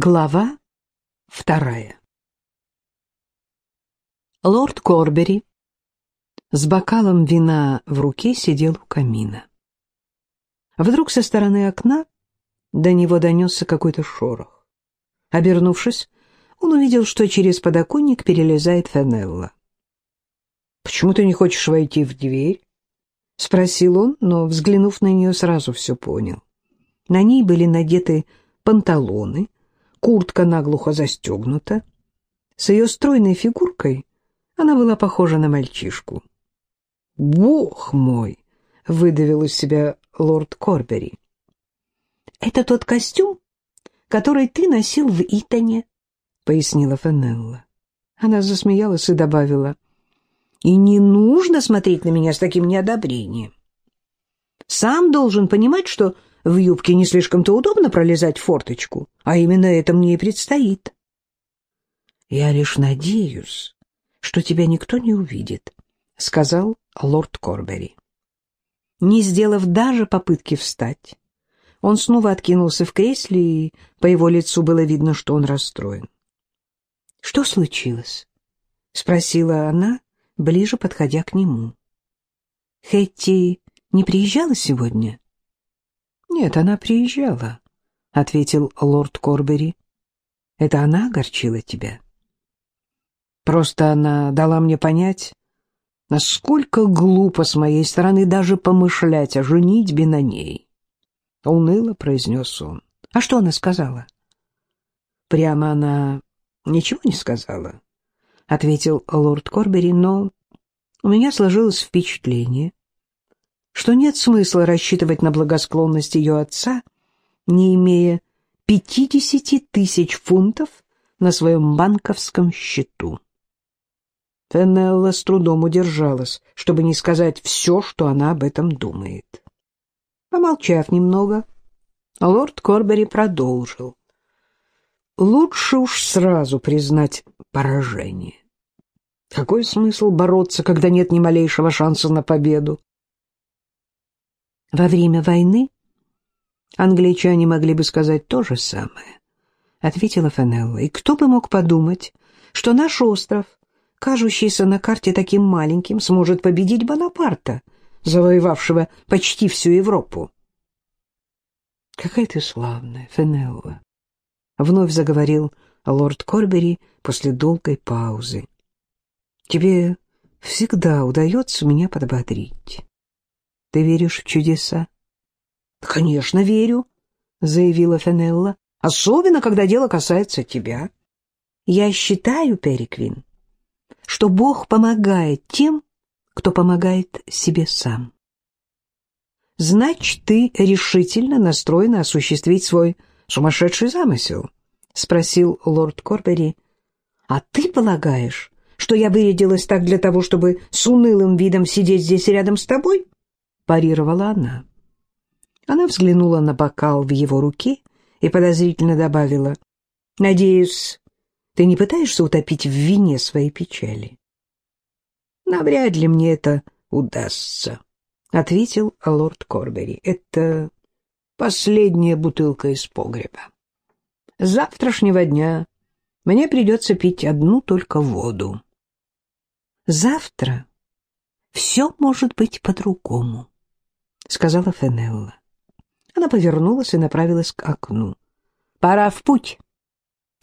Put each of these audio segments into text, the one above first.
Глава вторая Лорд Корбери с бокалом вина в руке сидел у камина. Вдруг со стороны окна до него донесся какой-то шорох. Обернувшись, он увидел, что через подоконник перелезает Фенелла. «Почему ты не хочешь войти в дверь?» — спросил он, но, взглянув на нее, сразу все понял. На ней были надеты панталоны — куртка наглухо застегнута. С ее стройной фигуркой она была похожа на мальчишку. «Бог мой!» — выдавил из себя лорд Корбери. «Это тот костюм, который ты носил в Итоне», — пояснила Фенелла. Она засмеялась и добавила, «И не нужно смотреть на меня с таким неодобрением. Сам должен понимать, что в юбке не слишком-то удобно пролезать в форточку, а именно это мне и предстоит. Я лишь надеюсь, что тебя никто не увидит, сказал лорд Корбери. Не сделав даже попытки встать, он снова откинулся в кресле, и по его лицу было видно, что он расстроен. Что случилось? спросила она, ближе подходя к нему. Хэтти не приезжала сегодня? «Нет, она приезжала», — ответил лорд Корбери. «Это она огорчила тебя?» «Просто она дала мне понять, насколько глупо с моей стороны даже помышлять о женитьбе на ней». Уныло произнес он. «А что она сказала?» «Прямо она ничего не сказала», — ответил лорд Корбери, «но у меня сложилось впечатление, что нет смысла рассчитывать на благосклонность ее отца, не имея пятидесяти тысяч фунтов на своем банковском счету. Фенелла с трудом удержалась, чтобы не сказать все, что она об этом думает. Помолчав немного, лорд Корбери продолжил. Лучше уж сразу признать поражение. Какой смысл бороться, когда нет ни малейшего шанса на победу? Во время войны англичане могли бы сказать то же самое, ответила Фенелла. И кто бы мог подумать, что наш остров, кажущийся на карте таким маленьким, сможет победить Бонапарта, завоевавшего почти всю Европу. Какая ты славная, Фенелла, вновь заговорил лорд Корбери после долгой паузы. Тебе всегда удается меня подбодрить. Ты веришь в чудеса? — Конечно, верю, — заявила Фенелла. — Особенно, когда дело касается тебя. Я считаю, Переквин, что Бог помогает тем, кто помогает себе сам. Значит, ты решительно настроена осуществить свой сумасшедший замысел? — спросил лорд Корбери. — А ты полагаешь, что я вырядилась так для того, чтобы с унылым видом сидеть здесь рядом с тобой? — парировала она. Она взглянула на бокал в его руке и подозрительно добавила, «Надеюсь, ты не пытаешься утопить в вине свои печали?» «Навряд ли мне это удастся», — ответил лорд Корбери. «Это последняя бутылка из погреба. С завтрашнего дня мне придется пить одну только воду». «Завтра все может быть по-другому», — сказала Фенелла. Она повернулась и направилась к окну. «Пора в путь.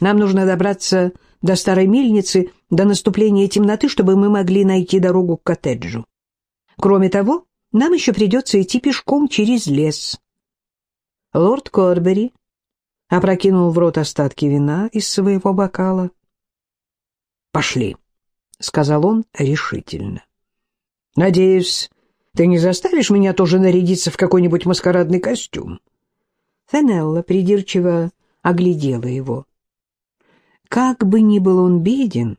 Нам нужно добраться до старой мельницы до наступления темноты, чтобы мы могли найти дорогу к коттеджу. Кроме того, нам еще придется идти пешком через лес». Лорд Корбери опрокинул в рот остатки вина из своего бокала. «Пошли», — сказал он решительно. «Надеюсь, ты не заставишь меня тоже нарядиться в какой-нибудь маскарадный костюм?» Фенелла придирчиво оглядела его. Как бы ни был он беден,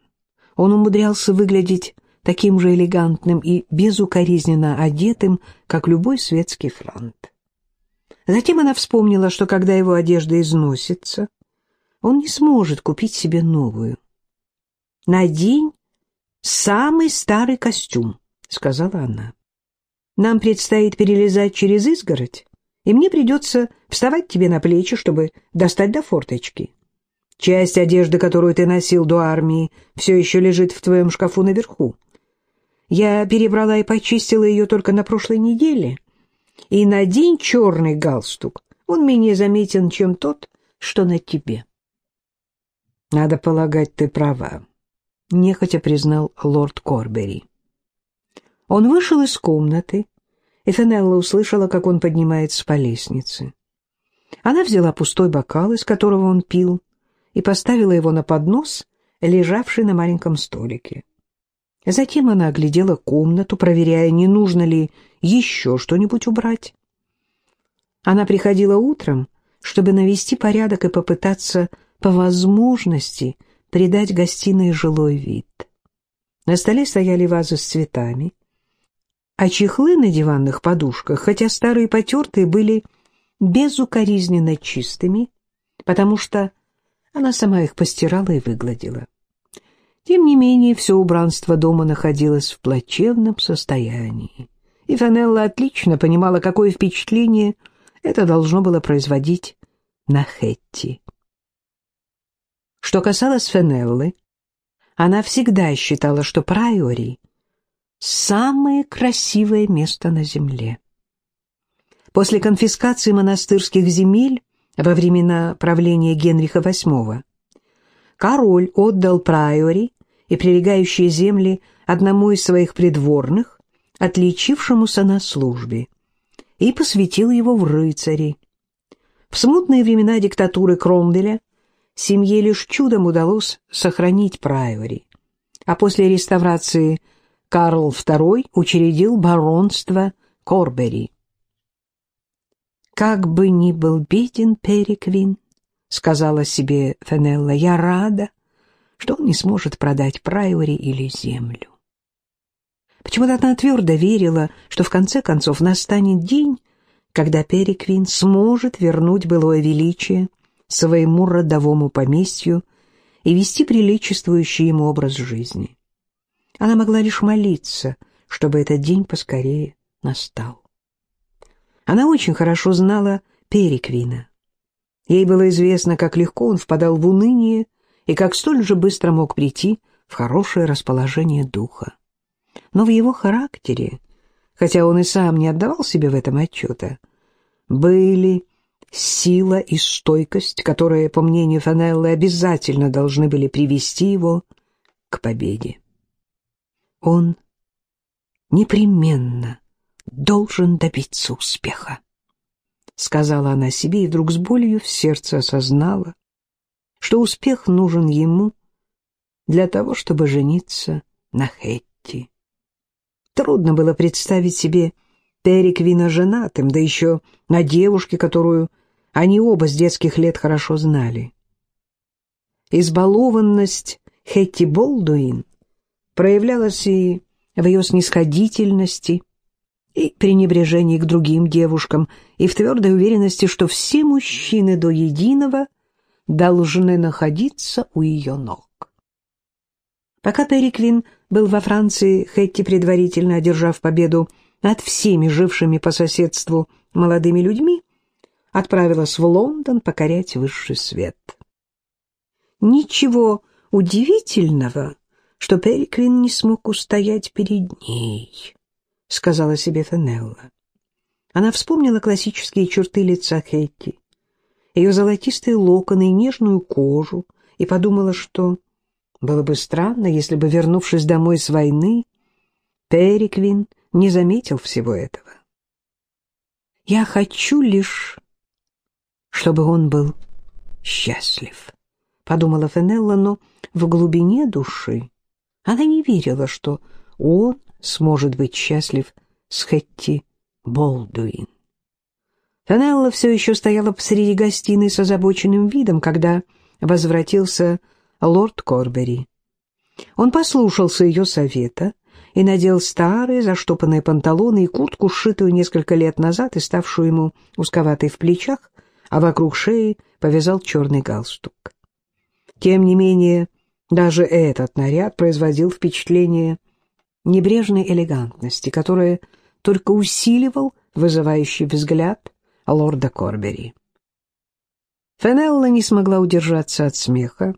он умудрялся выглядеть таким же элегантным и безукоризненно одетым, как любой светский франт. Затем она вспомнила, что когда его одежда износится, он не сможет купить себе новую. «Надень самый старый костюм», — сказала она. Нам предстоит перелезать через изгородь, и мне придется вставать тебе на плечи, чтобы достать до форточки. Часть одежды, которую ты носил до армии, все еще лежит в твоем шкафу наверху. Я перебрала и почистила ее только на прошлой неделе. И надень черный галстук. Он менее заметен, чем тот, что на тебе. Надо полагать, ты права, — нехотя признал лорд Корбери. Он вышел из комнаты, и Фенелла услышала, как он поднимается по лестнице. Она взяла пустой бокал, из которого он пил, и поставила его на поднос, лежавший на маленьком столике. Затем она оглядела комнату, проверяя, не нужно ли еще что-нибудь убрать. Она приходила утром, чтобы навести порядок и попытаться по возможности придать гостиной жилой вид. На столе стояли вазы с цветами, а чехлы на диванных подушках, хотя старые потертые, были безукоризненно чистыми, потому что она сама их постирала и выгладила. Тем не менее, все убранство дома находилось в плачевном состоянии, и Фанелла отлично понимала, какое впечатление это должно было производить на Хетти. Что касалось Фенеллы, она всегда считала, что Прайори — самое красивое место на земле. После конфискации монастырских земель во времена правления Генриха VIII король отдал Прайори и прилегающие земли одному из своих придворных, отличившемуся на службе, и посвятил его в рыцари. В смутные времена диктатуры Кромвеля семье лишь чудом удалось сохранить Прайори, а после реставрации Карл II учредил баронство Корбери. «Как бы ни был беден Переквин», — сказала себе Фенелла, — «я рада, что он не сможет продать Прайори или землю. Почему-то она твердо верила, что в конце концов настанет день, когда Переквин сможет вернуть былое величие своему родовому поместью и вести приличествующий ему образ жизни. Она могла лишь молиться, чтобы этот день поскорее настал. Она очень хорошо знала Переквина. Ей было известно, как легко он впадал в уныние и как столь же быстро мог прийти в хорошее расположение духа. Но в его характере, хотя он и сам не отдавал себе в этом отчета, были сила и стойкость, которые, по мнению Фанеллы, обязательно должны были привести его к победе. Он непременно должен добиться успеха, сказала она себе и вдруг с болью в сердце осознала, что успех нужен ему для того, чтобы жениться на Хетти. Трудно было представить себе Переквина женатым, да еще на девушке, которую они оба с детских лет хорошо знали. Избалованность Хетти Болдуин проявлялась и в ее снисходительности, и пренебрежении к другим девушкам, и в твердой уверенности, что все мужчины до единого должны находиться у ее ног. Пока Перри был во Франции, Хэтти, предварительно одержав победу над всеми жившими по соседству молодыми людьми, отправилась в Лондон покорять высший свет. Ничего удивительного, что Перри не смог устоять перед ней, сказала себе Фенелла. Она вспомнила классические черты лица Хэтти, ее золотистые локоны и нежную кожу, и подумала, что было бы странно, если бы, вернувшись домой с войны, Переквин не заметил всего этого. «Я хочу лишь, чтобы он был счастлив», — подумала Фенелла, но в глубине души она не верила, что он сможет быть счастлив с Хэтти Болдуин. Фанелла все еще стояла посреди гостиной с озабоченным видом, когда возвратился лорд Корбери. Он послушался ее совета и надел старые заштопанные панталоны и куртку, сшитую несколько лет назад и ставшую ему узковатой в плечах, а вокруг шеи повязал черный галстук. Тем не менее, даже этот наряд производил впечатление небрежной элегантности, которое только усиливал вызывающий взгляд лорда Корбери. Фенелла не смогла удержаться от смеха.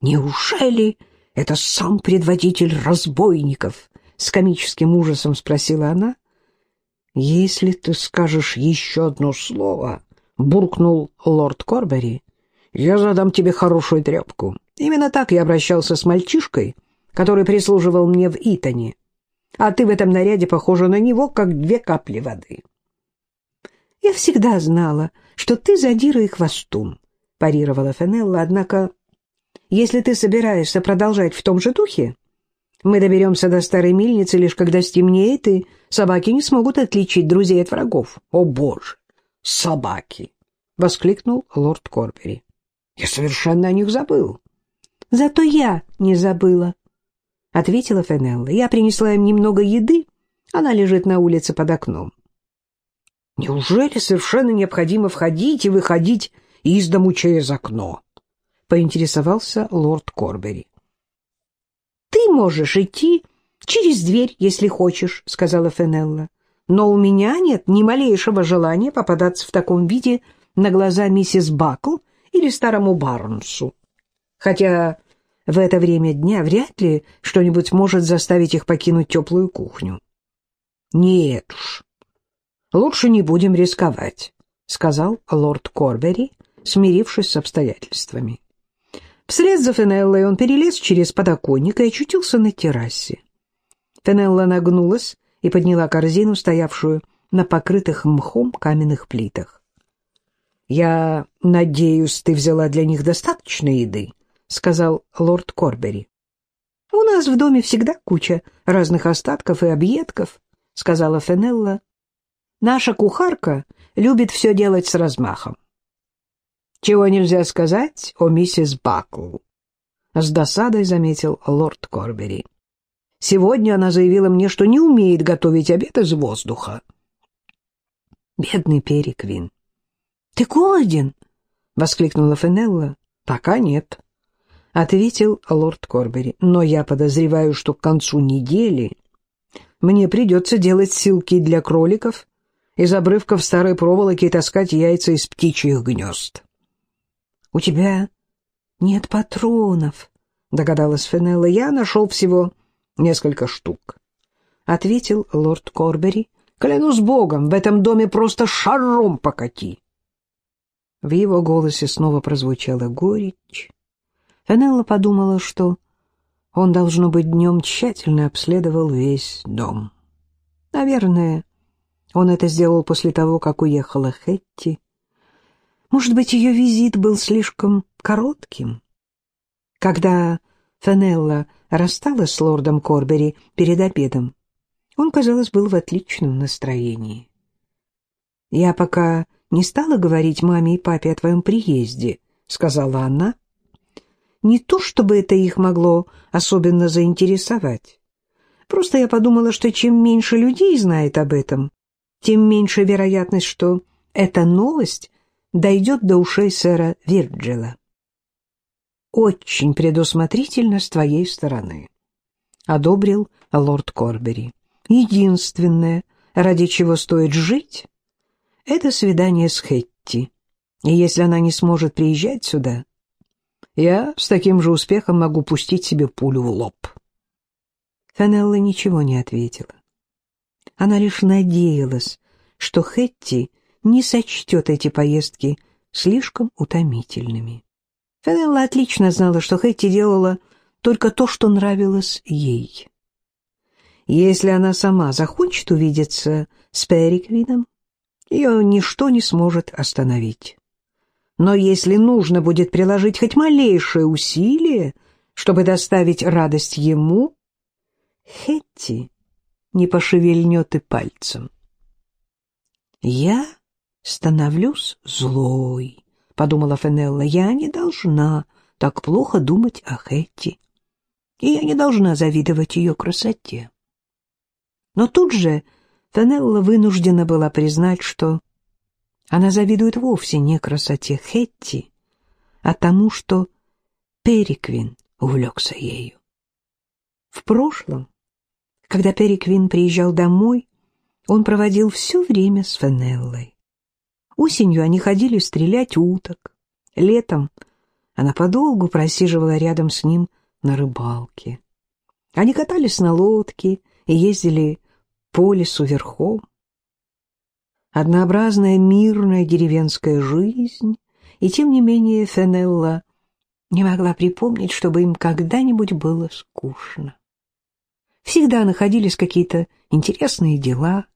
«Неужели это сам предводитель разбойников?» — с комическим ужасом спросила она. «Если ты скажешь еще одно слово», — буркнул лорд Корбери, — «я задам тебе хорошую трепку. Именно так я обращался с мальчишкой, который прислуживал мне в Итоне. А ты в этом наряде похожа на него, как две капли воды». «Я всегда знала, что ты задира и хвостун», — парировала Фенелла, «однако, если ты собираешься продолжать в том же духе, мы доберемся до старой мельницы лишь когда стемнеет, и собаки не смогут отличить друзей от врагов». «О, боже! Собаки!» — воскликнул лорд Корбери. «Я совершенно о них забыл». «Зато я не забыла», — ответила Фенелла. «Я принесла им немного еды, она лежит на улице под окном». Неужели совершенно необходимо входить и выходить из дому через окно? Поинтересовался лорд Корбери. Ты можешь идти через дверь, если хочешь, сказала Фенелла. Но у меня нет ни малейшего желания попадаться в таком виде на глаза миссис Бакл или старому Барнсу. Хотя в это время дня вряд ли что-нибудь может заставить их покинуть теплую кухню. Нет уж, «Лучше не будем рисковать», — сказал лорд Корбери, смирившись с обстоятельствами. Вслед за Фенеллой он перелез через подоконник и очутился на террасе. Фенелла нагнулась и подняла корзину, стоявшую на покрытых мхом каменных плитах. «Я надеюсь, ты взяла для них достаточно еды», — сказал лорд Корбери. «У нас в доме всегда куча разных остатков и объедков», — сказала Фенелла, Наша кухарка любит все делать с размахом. Чего нельзя сказать о миссис Бакл? С досадой заметил лорд Корбери. Сегодня она заявила мне, что не умеет готовить обед из воздуха. Бедный Переквин. Ты голоден? Воскликнула Фенелла. Пока нет, ответил лорд Корбери. Но я подозреваю, что к концу недели мне придется делать силки для кроликов из обрывков старой проволоки и таскать яйца из птичьих гнезд. — У тебя нет патронов, — догадалась Фенелла. — Я нашел всего несколько штук, — ответил лорд Корбери. — Клянусь богом, в этом доме просто шаром покати. В его голосе снова прозвучала горечь. Фенелла подумала, что он, должно быть, днем тщательно обследовал весь дом. Наверное, он это сделал после того, как уехала Хетти. Может быть, ее визит был слишком коротким? Когда Фенелла рассталась с лордом Корбери перед обедом, он, казалось, был в отличном настроении. «Я пока не стала говорить маме и папе о твоем приезде», — сказала она. «Не то, чтобы это их могло особенно заинтересовать. Просто я подумала, что чем меньше людей знает об этом, тем меньше вероятность, что эта новость дойдет до ушей сэра Вирджила. «Очень предусмотрительно с твоей стороны», — одобрил лорд Корбери. «Единственное, ради чего стоит жить, — это свидание с Хетти. И если она не сможет приезжать сюда, я с таким же успехом могу пустить себе пулю в лоб». Фенелла ничего не ответила. Она лишь надеялась, что Хетти не сочтет эти поездки слишком утомительными. Фенелла отлично знала, что Хетти делала только то, что нравилось ей. Если она сама захочет увидеться с Периквином, ее ничто не сможет остановить. Но если нужно будет приложить хоть малейшее усилие, чтобы доставить радость ему, Хетти не пошевельнет и пальцем. «Я становлюсь злой», — подумала Фенелла. «Я не должна так плохо думать о Хэтти, и я не должна завидовать ее красоте». Но тут же Фенелла вынуждена была признать, что она завидует вовсе не красоте Хэтти, а тому, что Периквин увлекся ею. В прошлом когда Перри Квин приезжал домой, он проводил все время с Фенеллой. Осенью они ходили стрелять уток. Летом она подолгу просиживала рядом с ним на рыбалке. Они катались на лодке и ездили по лесу верхом. Однообразная мирная деревенская жизнь, и тем не менее Фенелла не могла припомнить, чтобы им когда-нибудь было скучно. Всегда находились какие-то интересные дела,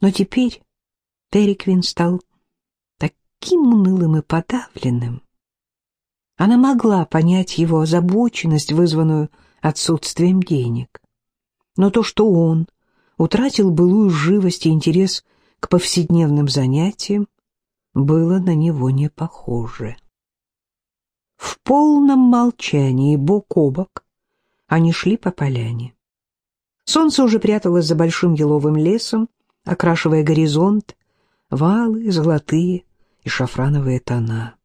но теперь Переквин стал таким унылым и подавленным. Она могла понять его озабоченность, вызванную отсутствием денег. Но то, что он утратил былую живость и интерес к повседневным занятиям, было на него не похоже. В полном молчании, бок о бок, они шли по поляне. Солнце уже пряталось за большим еловым лесом, окрашивая горизонт в алые, золотые и шафрановые тона.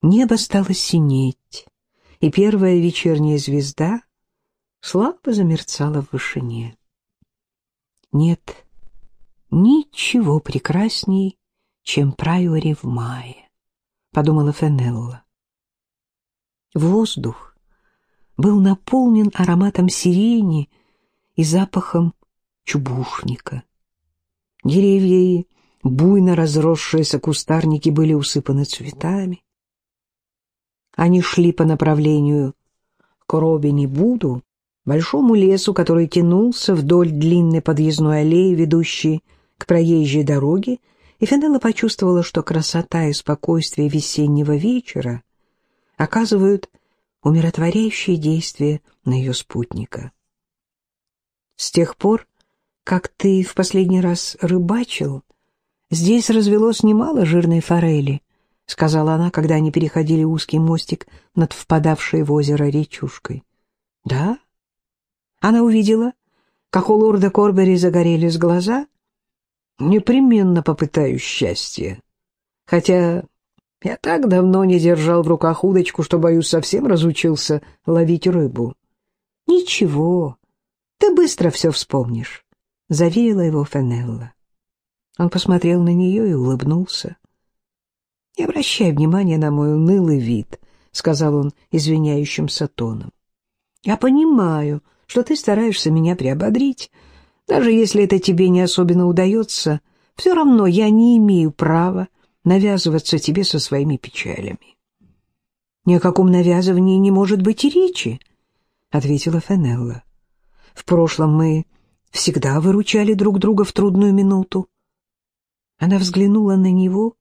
Небо стало синеть, и первая вечерняя звезда слабо замерцала в вышине. Нет ничего прекрасней, чем прайори в мае, — подумала Фенелла. Воздух был наполнен ароматом сирени и запахом чубушника. Деревья и буйно разросшиеся кустарники были усыпаны цветами. Они шли по направлению к Робини-Буду, большому лесу, который тянулся вдоль длинной подъездной аллеи, ведущей к проезжей дороге, и Фенелла почувствовала, что красота и спокойствие весеннего вечера оказывают умиротворяющее действие на ее спутника. С тех пор, как ты в последний раз рыбачил, здесь развелось немало жирной форели, — сказала она, когда они переходили узкий мостик над впадавшей в озеро речушкой. — Да? Она увидела, как у лорда Корбери загорелись глаза. — Непременно попытаюсь счастье. Хотя я так давно не держал в руках удочку, что, боюсь, совсем разучился ловить рыбу. — Ничего, ты быстро все вспомнишь, — заверила его Фенелла. Он посмотрел на нее и улыбнулся. — Не обращай внимания на мой унылый вид, — сказал он извиняющимся тоном. — Я понимаю, что ты стараешься меня приободрить. Даже если это тебе не особенно удается, все равно я не имею права навязываться тебе со своими печалями. — Ни о каком навязывании не может быть и речи, — ответила Фенелла. — В прошлом мы всегда выручали друг друга в трудную минуту. Она взглянула на него,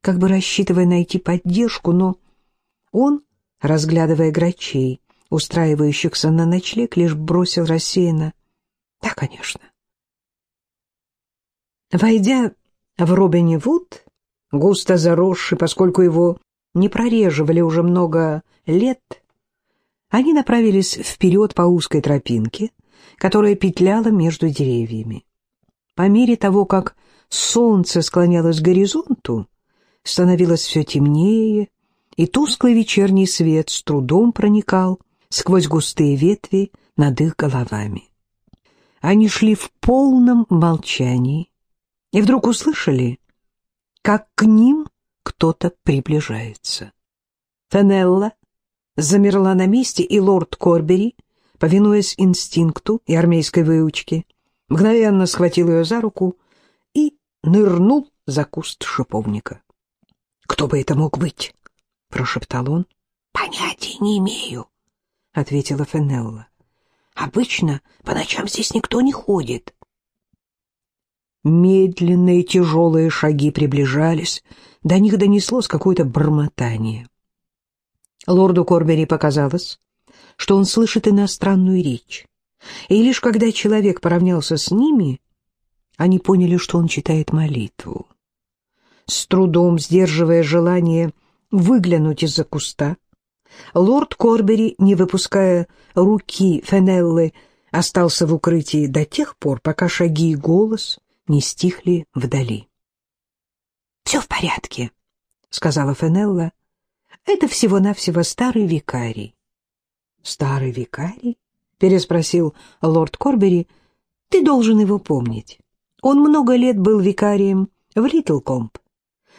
как бы рассчитывая найти поддержку, но он, разглядывая грачей, устраивающихся на ночлег, лишь бросил рассеянно. — Да, конечно. Войдя в Робини Вуд, густо заросший, поскольку его не прореживали уже много лет, они направились вперед по узкой тропинке, которая петляла между деревьями. По мере того, как солнце склонялось к горизонту, становилось все темнее, и тусклый вечерний свет с трудом проникал сквозь густые ветви над их головами. Они шли в полном молчании и вдруг услышали, как к ним кто-то приближается. Фенелла замерла на месте, и лорд Корбери, повинуясь инстинкту и армейской выучке, мгновенно схватил ее за руку и нырнул за куст шиповника. — Кто бы это мог быть? — прошептал он. — Понятия не имею, — ответила Фенелла. — Обычно по ночам здесь никто не ходит. Медленные тяжелые шаги приближались, до них донеслось какое-то бормотание. Лорду Корбери показалось, что он слышит иностранную речь, и лишь когда человек поравнялся с ними, они поняли, что он читает молитву. С трудом сдерживая желание выглянуть из-за куста, лорд Корбери, не выпуская руки Фенеллы, остался в укрытии до тех пор, пока шаги и голос не стихли вдали. — Все в порядке, — сказала Фенелла. — Это всего-навсего старый викарий. — Старый викарий? — переспросил лорд Корбери. — Ты должен его помнить. Он много лет был викарием в Литлкомп.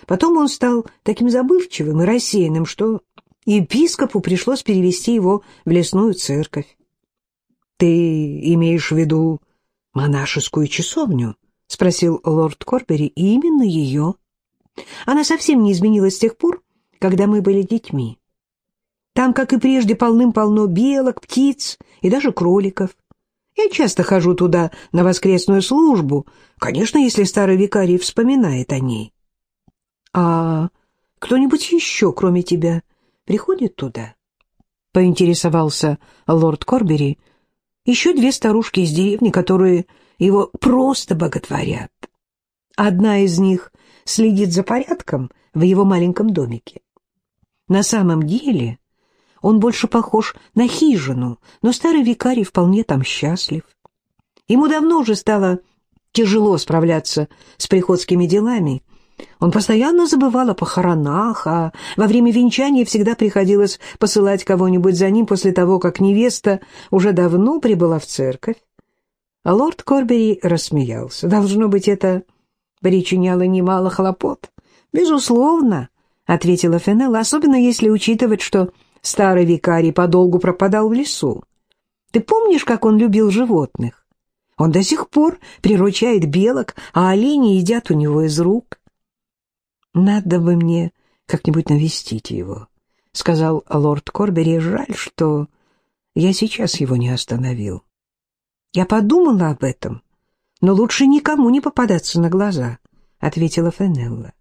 Потом он стал таким забывчивым и рассеянным, что епископу пришлось перевести его в лесную церковь. — Ты имеешь в виду монашескую часовню? — спросил лорд Корбери. — Именно ее. Она совсем не изменилась с тех пор, когда мы были детьми. Там, как и прежде, полным-полно белок, птиц и даже кроликов. Я часто хожу туда на воскресную службу, конечно, если старый викарий вспоминает о ней. А кто-нибудь еще, кроме тебя, приходит туда? Поинтересовался лорд Корбери. Еще две старушки из деревни, которые его просто боготворят. Одна из них следит за порядком в его маленьком домике. На самом деле он больше похож на хижину, но старый викарий вполне там счастлив. Ему давно уже стало тяжело справляться с приходскими делами. Он постоянно забывал о похоронах, а во время венчания всегда приходилось посылать кого-нибудь за ним после того, как невеста уже давно прибыла в церковь. А лорд Корбери рассмеялся. Должно быть, это причиняло немало хлопот. «Безусловно», — ответила Фенелла, «особенно если учитывать, что Старый викарий подолгу пропадал в лесу. Ты помнишь, как он любил животных? Он до сих пор приручает белок, а олени едят у него из рук. Надо бы мне как-нибудь навестить его, — сказал лорд Корбери. Жаль, что я сейчас его не остановил. Я подумала об этом, но лучше никому не попадаться на глаза, — ответила Фенелла.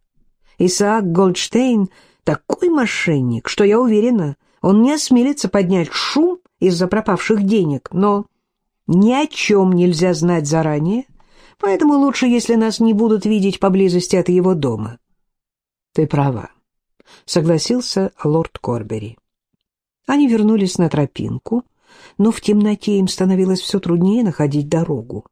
Исаак Голдштейн такой мошенник, что, я уверена, он не осмелится поднять шум из-за пропавших денег, но ни о чем нельзя знать заранее, поэтому лучше, если нас не будут видеть поблизости от его дома. — Ты права, — согласился лорд Корбери. Они вернулись на тропинку, но в темноте им становилось все труднее находить дорогу.